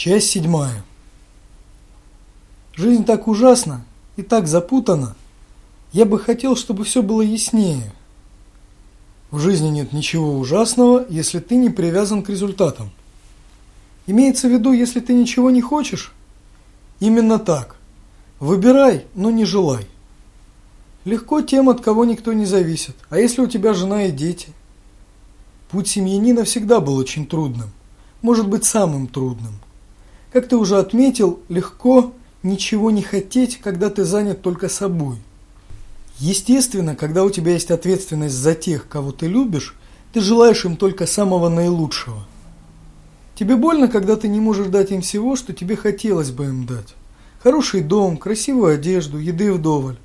Часть седьмая. Жизнь так ужасна и так запутана. Я бы хотел, чтобы все было яснее. В жизни нет ничего ужасного, если ты не привязан к результатам. Имеется в виду, если ты ничего не хочешь? Именно так. Выбирай, но не желай. Легко тем, от кого никто не зависит. А если у тебя жена и дети? Путь семьянина всегда был очень трудным. Может быть, самым трудным. Как ты уже отметил, легко ничего не хотеть, когда ты занят только собой. Естественно, когда у тебя есть ответственность за тех, кого ты любишь, ты желаешь им только самого наилучшего. Тебе больно, когда ты не можешь дать им всего, что тебе хотелось бы им дать. Хороший дом, красивую одежду, еды вдоволь.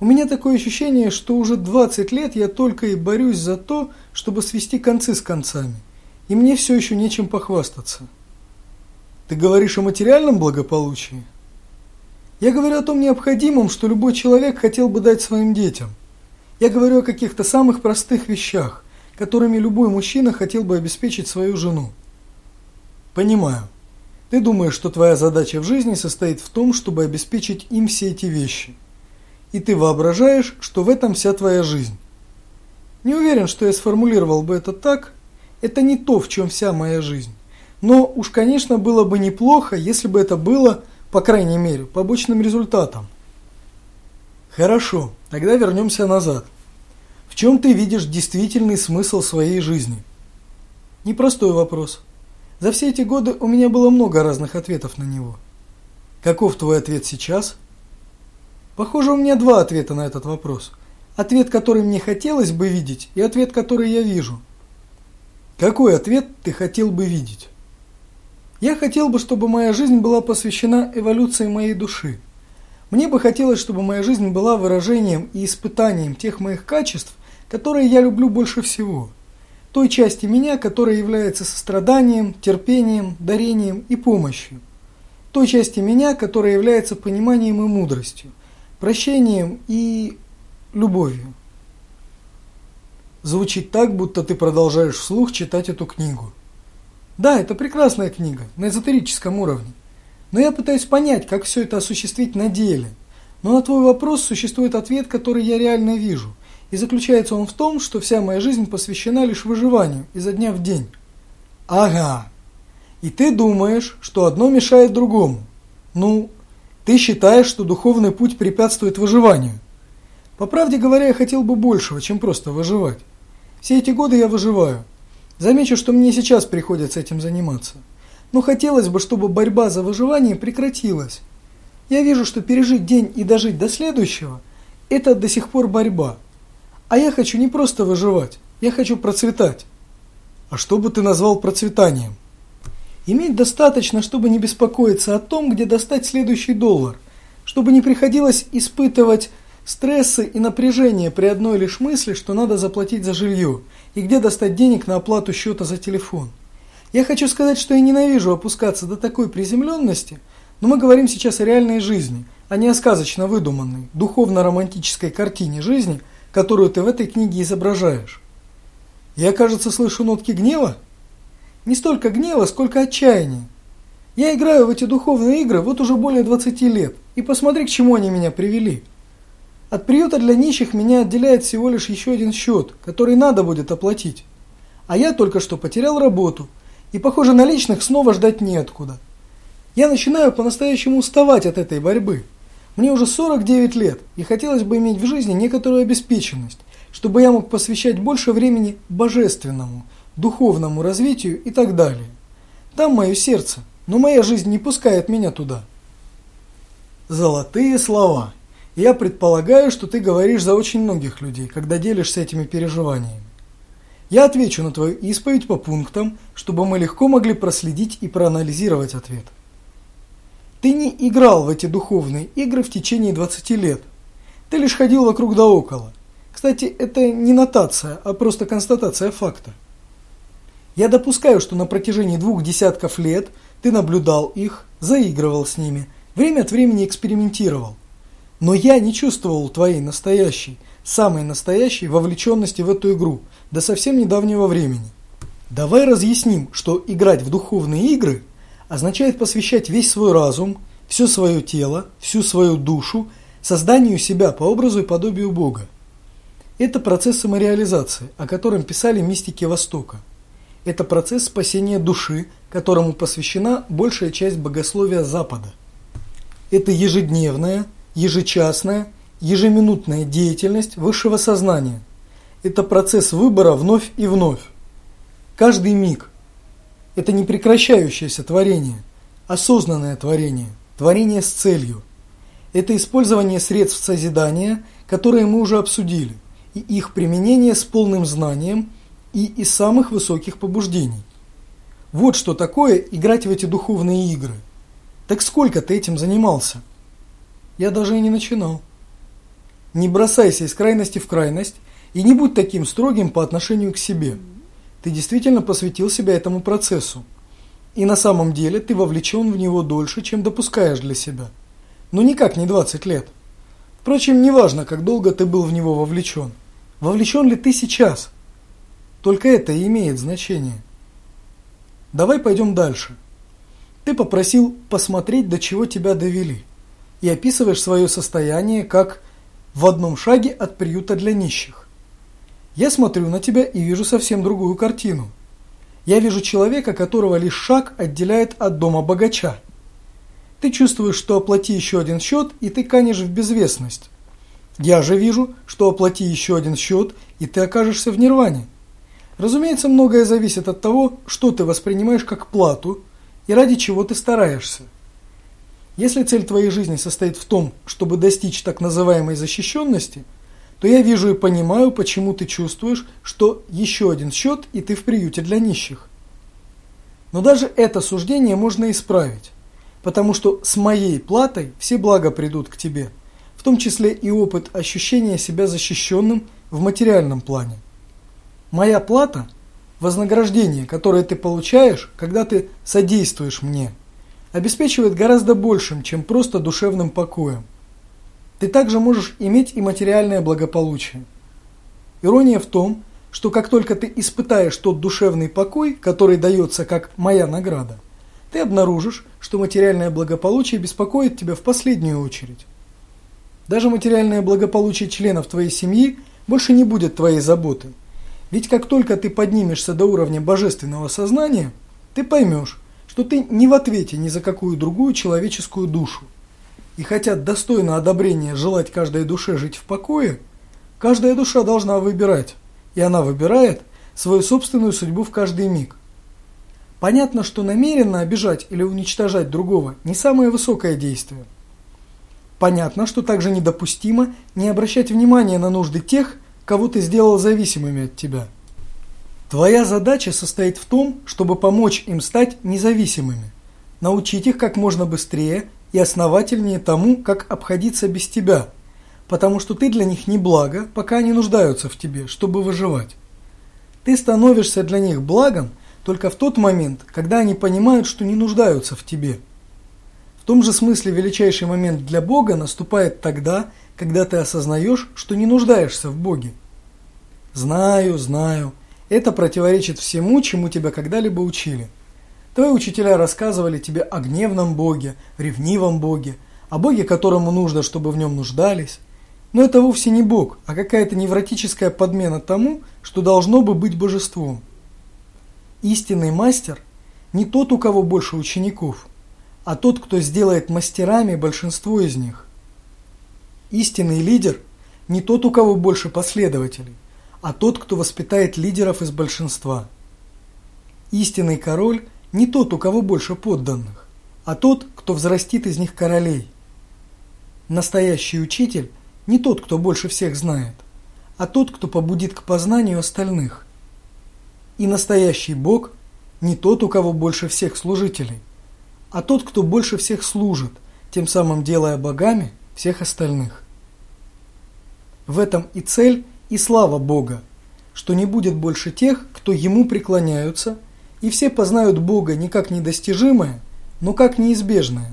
У меня такое ощущение, что уже 20 лет я только и борюсь за то, чтобы свести концы с концами. И мне все еще нечем похвастаться. Ты говоришь о материальном благополучии? Я говорю о том необходимом, что любой человек хотел бы дать своим детям. Я говорю о каких-то самых простых вещах, которыми любой мужчина хотел бы обеспечить свою жену. Понимаю. Ты думаешь, что твоя задача в жизни состоит в том, чтобы обеспечить им все эти вещи. И ты воображаешь, что в этом вся твоя жизнь. Не уверен, что я сформулировал бы это так. Это не то, в чем вся моя жизнь. Но уж, конечно, было бы неплохо, если бы это было, по крайней мере, побочным результатом. Хорошо, тогда вернемся назад. В чем ты видишь действительный смысл своей жизни? Непростой вопрос. За все эти годы у меня было много разных ответов на него. Каков твой ответ сейчас? Похоже, у меня два ответа на этот вопрос. Ответ, который мне хотелось бы видеть, и ответ, который я вижу. Какой ответ ты хотел бы видеть? Я хотел бы, чтобы моя жизнь была посвящена эволюции моей души. Мне бы хотелось, чтобы моя жизнь была выражением и испытанием тех моих качеств, которые я люблю больше всего. Той части меня, которая является состраданием, терпением, дарением и помощью. Той части меня, которая является пониманием и мудростью, прощением и любовью. Звучит так, будто ты продолжаешь вслух читать эту книгу. Да, это прекрасная книга, на эзотерическом уровне. Но я пытаюсь понять, как все это осуществить на деле. Но на твой вопрос существует ответ, который я реально вижу. И заключается он в том, что вся моя жизнь посвящена лишь выживанию изо дня в день. Ага. И ты думаешь, что одно мешает другому. Ну, ты считаешь, что духовный путь препятствует выживанию. По правде говоря, я хотел бы большего, чем просто выживать. Все эти годы я выживаю. Замечу, что мне сейчас приходится этим заниматься. Но хотелось бы, чтобы борьба за выживание прекратилась. Я вижу, что пережить день и дожить до следующего – это до сих пор борьба. А я хочу не просто выживать, я хочу процветать. А что бы ты назвал процветанием? Иметь достаточно, чтобы не беспокоиться о том, где достать следующий доллар, чтобы не приходилось испытывать стрессы и напряжение при одной лишь мысли, что надо заплатить за жилье – и где достать денег на оплату счета за телефон. Я хочу сказать, что я ненавижу опускаться до такой приземленности, но мы говорим сейчас о реальной жизни, а не о сказочно выдуманной, духовно-романтической картине жизни, которую ты в этой книге изображаешь. Я, кажется, слышу нотки гнева. Не столько гнева, сколько отчаяния. Я играю в эти духовные игры вот уже более 20 лет, и посмотри, к чему они меня привели. От приюта для нищих меня отделяет всего лишь еще один счет, который надо будет оплатить. А я только что потерял работу, и, похоже, наличных снова ждать неоткуда. Я начинаю по-настоящему уставать от этой борьбы. Мне уже 49 лет, и хотелось бы иметь в жизни некоторую обеспеченность, чтобы я мог посвящать больше времени божественному, духовному развитию и так далее. Там мое сердце, но моя жизнь не пускает меня туда. Золотые слова. Я предполагаю, что ты говоришь за очень многих людей, когда делишься этими переживаниями. Я отвечу на твою исповедь по пунктам, чтобы мы легко могли проследить и проанализировать ответ. Ты не играл в эти духовные игры в течение 20 лет. Ты лишь ходил вокруг да около. Кстати, это не нотация, а просто констатация факта. Я допускаю, что на протяжении двух десятков лет ты наблюдал их, заигрывал с ними, время от времени экспериментировал. Но я не чувствовал твоей настоящей, самой настоящей вовлеченности в эту игру до совсем недавнего времени. Давай разъясним, что играть в духовные игры означает посвящать весь свой разум, все свое тело, всю свою душу созданию себя по образу и подобию Бога. Это процесс самореализации, о котором писали мистики Востока. Это процесс спасения души, которому посвящена большая часть богословия Запада. Это ежедневная, ежечасная, ежеминутная деятельность высшего сознания. Это процесс выбора вновь и вновь. Каждый миг. Это непрекращающееся творение, осознанное творение, творение с целью. Это использование средств созидания, которые мы уже обсудили, и их применение с полным знанием и из самых высоких побуждений. Вот что такое играть в эти духовные игры. Так сколько ты этим занимался? Я даже и не начинал. Не бросайся из крайности в крайность и не будь таким строгим по отношению к себе. Ты действительно посвятил себя этому процессу. И на самом деле ты вовлечен в него дольше, чем допускаешь для себя. Но никак не 20 лет. Впрочем, неважно, как долго ты был в него вовлечен. Вовлечен ли ты сейчас? Только это и имеет значение. Давай пойдем дальше. Ты попросил посмотреть, до чего тебя довели. И описываешь свое состояние как в одном шаге от приюта для нищих. Я смотрю на тебя и вижу совсем другую картину. Я вижу человека, которого лишь шаг отделяет от дома богача. Ты чувствуешь, что оплати еще один счет, и ты канешь в безвестность. Я же вижу, что оплати еще один счет, и ты окажешься в нирване. Разумеется, многое зависит от того, что ты воспринимаешь как плату и ради чего ты стараешься. Если цель твоей жизни состоит в том, чтобы достичь так называемой защищенности, то я вижу и понимаю, почему ты чувствуешь, что еще один счет и ты в приюте для нищих. Но даже это суждение можно исправить, потому что с моей платой все блага придут к тебе, в том числе и опыт ощущения себя защищенным в материальном плане. Моя плата – вознаграждение, которое ты получаешь, когда ты содействуешь мне, обеспечивает гораздо большим, чем просто душевным покоем. Ты также можешь иметь и материальное благополучие. Ирония в том, что как только ты испытаешь тот душевный покой, который дается как моя награда, ты обнаружишь, что материальное благополучие беспокоит тебя в последнюю очередь. Даже материальное благополучие членов твоей семьи больше не будет твоей заботой. Ведь как только ты поднимешься до уровня божественного сознания, ты поймешь, что ты не в ответе ни за какую другую человеческую душу. И хотя достойно одобрения желать каждой душе жить в покое, каждая душа должна выбирать, и она выбирает свою собственную судьбу в каждый миг. Понятно, что намеренно обижать или уничтожать другого не самое высокое действие. Понятно, что также недопустимо не обращать внимания на нужды тех, кого ты сделал зависимыми от тебя. Твоя задача состоит в том, чтобы помочь им стать независимыми, научить их как можно быстрее и основательнее тому, как обходиться без тебя, потому что ты для них не благо, пока они нуждаются в тебе, чтобы выживать. Ты становишься для них благом только в тот момент, когда они понимают, что не нуждаются в тебе. В том же смысле величайший момент для Бога наступает тогда, когда ты осознаешь, что не нуждаешься в Боге. Знаю, знаю, это противоречит всему, чему тебя когда-либо учили. Твои учителя рассказывали тебе о гневном Боге, ревнивом Боге, о Боге, которому нужно, чтобы в нем нуждались. Но это вовсе не Бог, а какая-то невротическая подмена тому, что должно бы быть божеством. Истинный мастер не тот, у кого больше учеников, а тот, кто сделает мастерами большинство из них. Истинный лидер не тот, у кого больше последователей, а тот, кто воспитает лидеров из большинства. Истинный король не тот, у кого больше подданных, а тот, кто взрастит из них королей. Настоящий учитель не тот, кто больше всех знает, а тот, кто побудит к познанию остальных. И настоящий Бог не тот, у кого больше всех служителей, а тот, кто больше всех служит, тем самым делая богами всех остальных. В этом и цель, и слава Бога, что не будет больше тех, кто Ему преклоняются, и все познают Бога не как недостижимое, но как неизбежное.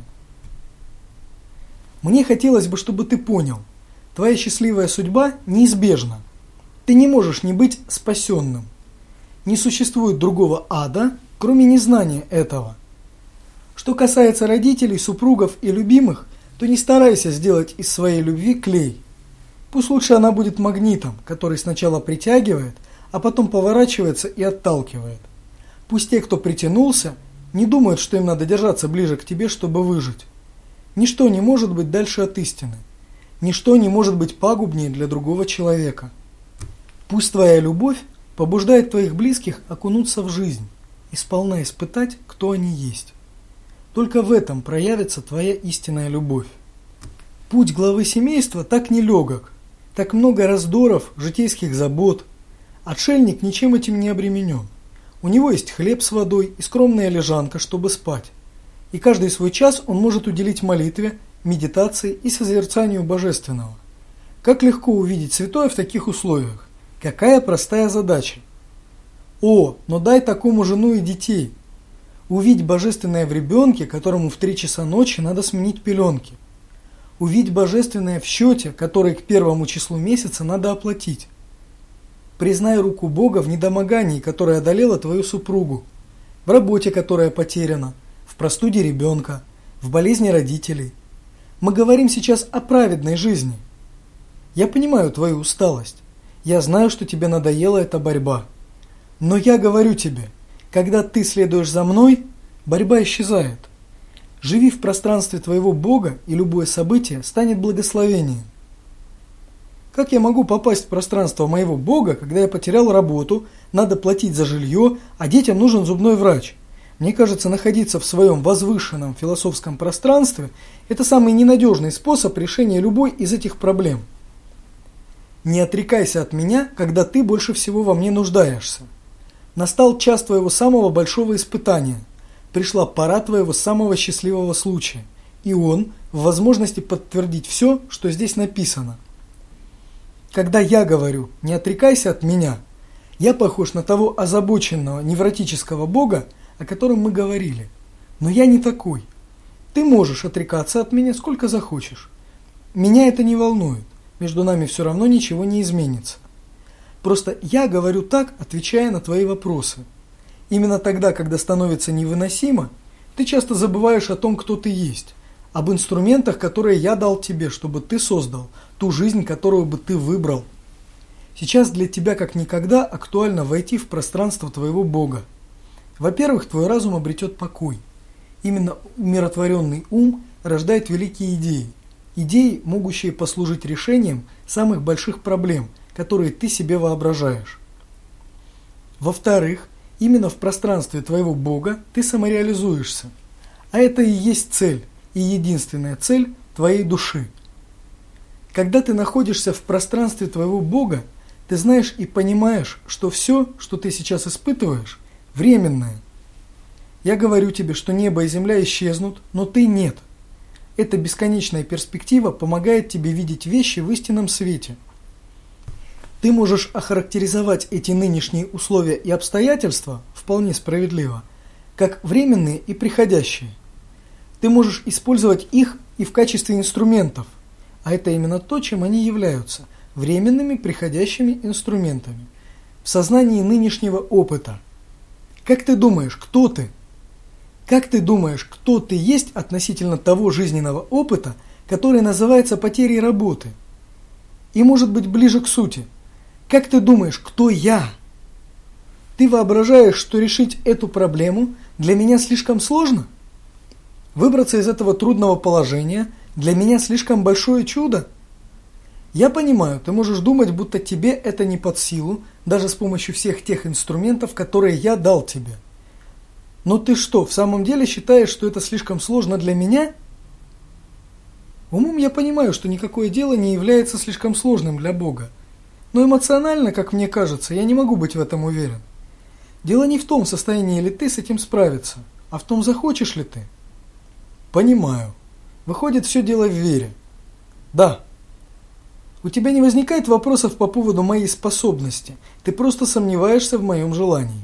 Мне хотелось бы, чтобы ты понял, твоя счастливая судьба неизбежна. Ты не можешь не быть спасенным. Не существует другого ада, кроме незнания этого. Что касается родителей, супругов и любимых, то не старайся сделать из своей любви клей. Пусть лучше она будет магнитом, который сначала притягивает, а потом поворачивается и отталкивает. Пусть те, кто притянулся, не думают, что им надо держаться ближе к тебе, чтобы выжить. Ничто не может быть дальше от истины. Ничто не может быть пагубнее для другого человека. Пусть твоя любовь побуждает твоих близких окунуться в жизнь и сполна испытать, кто они есть. Только в этом проявится твоя истинная любовь. Путь главы семейства так нелегок, так много раздоров, житейских забот. Отшельник ничем этим не обременен. У него есть хлеб с водой и скромная лежанка, чтобы спать. И каждый свой час он может уделить молитве, медитации и созерцанию божественного. Как легко увидеть святое в таких условиях. Какая простая задача. О, но дай такому жену и детей, Увидеть божественное в ребенке, которому в три часа ночи надо сменить пеленки. Увидеть божественное в счете, который к первому числу месяца надо оплатить. Признай руку Бога в недомогании, которое одолело твою супругу, в работе, которая потеряна, в простуде ребенка, в болезни родителей. Мы говорим сейчас о праведной жизни. Я понимаю твою усталость. Я знаю, что тебе надоела эта борьба. Но я говорю тебе – когда ты следуешь за мной, борьба исчезает. Живи в пространстве твоего Бога, и любое событие станет благословением. Как я могу попасть в пространство моего Бога, когда я потерял работу, надо платить за жилье, а детям нужен зубной врач? Мне кажется, находиться в своем возвышенном философском пространстве – это самый ненадежный способ решения любой из этих проблем. Не отрекайся от меня, когда ты больше всего во мне нуждаешься. Настал час твоего самого большого испытания. Пришла пора твоего самого счастливого случая. И он в возможности подтвердить все, что здесь написано. Когда я говорю «не отрекайся от меня», я похож на того озабоченного невротического бога, о котором мы говорили. Но я не такой. Ты можешь отрекаться от меня сколько захочешь. Меня это не волнует. Между нами все равно ничего не изменится. Просто я говорю так, отвечая на твои вопросы. Именно тогда, когда становится невыносимо, ты часто забываешь о том, кто ты есть, об инструментах, которые я дал тебе, чтобы ты создал ту жизнь, которую бы ты выбрал. Сейчас для тебя как никогда актуально войти в пространство твоего Бога. Во-первых, твой разум обретет покой. Именно умиротворенный ум рождает великие идеи. Идеи, могущие послужить решением самых больших проблем – которые ты себе воображаешь. Во-вторых, именно в пространстве твоего Бога ты самореализуешься. А это и есть цель, и единственная цель твоей души. Когда ты находишься в пространстве твоего Бога, ты знаешь и понимаешь, что все, что ты сейчас испытываешь, временное. Я говорю тебе, что небо и земля исчезнут, но ты нет. Эта бесконечная перспектива помогает тебе видеть вещи в истинном свете – ты можешь охарактеризовать эти нынешние условия и обстоятельства, вполне справедливо, как временные и приходящие. Ты можешь использовать их и в качестве инструментов, а это именно то, чем они являются – временными приходящими инструментами. В сознании нынешнего опыта. Как ты думаешь, кто ты? Как ты думаешь, кто ты есть относительно того жизненного опыта, который называется потерей работы? И может быть ближе к сути – как ты думаешь, кто я? Ты воображаешь, что решить эту проблему для меня слишком сложно? Выбраться из этого трудного положения для меня слишком большое чудо? Я понимаю, ты можешь думать, будто тебе это не под силу, даже с помощью всех тех инструментов, которые я дал тебе. Но ты что, в самом деле считаешь, что это слишком сложно для меня? Умом я понимаю, что никакое дело не является слишком сложным для Бога. Но эмоционально, как мне кажется, я не могу быть в этом уверен. Дело не в том, состоянии ли ты с этим справиться, а в том, захочешь ли ты. Понимаю. Выходит, все дело в вере. Да. У тебя не возникает вопросов по поводу моей способности. Ты просто сомневаешься в моем желании.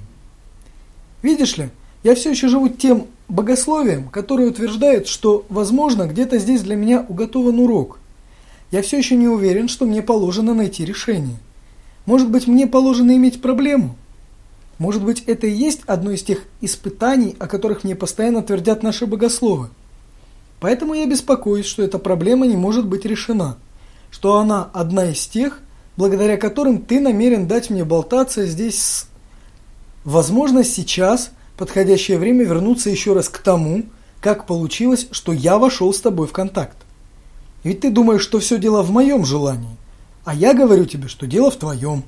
Видишь ли, я все еще живу тем богословием, которое утверждает, что, возможно, где-то здесь для меня уготован урок – я все еще не уверен, что мне положено найти решение. Может быть, мне положено иметь проблему? Может быть, это и есть одно из тех испытаний, о которых мне постоянно твердят наши богословы. Поэтому я беспокоюсь, что эта проблема не может быть решена, что она одна из тех, благодаря которым ты намерен дать мне болтаться здесь с... Возможно, сейчас подходящее время вернуться еще раз к тому, как получилось, что я вошел с тобой в контакт. Ведь ты думаешь, что все дело в моем желании, а я говорю тебе, что дело в твоем.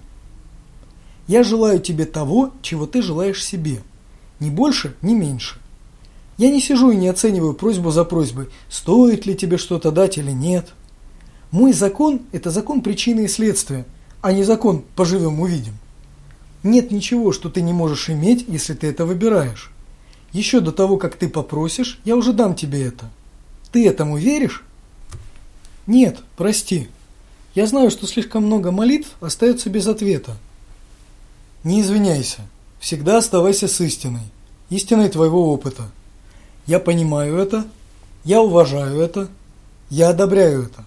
Я желаю тебе того, чего ты желаешь себе. Ни больше, ни меньше. Я не сижу и не оцениваю просьбу за просьбой, стоит ли тебе что-то дать или нет. Мой закон – это закон причины и следствия, а не закон «поживем-увидим». Нет ничего, что ты не можешь иметь, если ты это выбираешь. Еще до того, как ты попросишь, я уже дам тебе это. Ты этому веришь? Нет, прости. Я знаю, что слишком много молитв остается без ответа. Не извиняйся. Всегда оставайся с истиной. Истиной твоего опыта. Я понимаю это. Я уважаю это. Я одобряю это.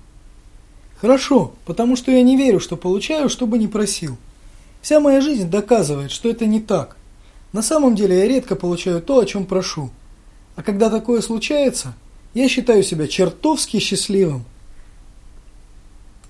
Хорошо, потому что я не верю, что получаю, что бы ни просил. Вся моя жизнь доказывает, что это не так. На самом деле я редко получаю то, о чем прошу. А когда такое случается, я считаю себя чертовски счастливым.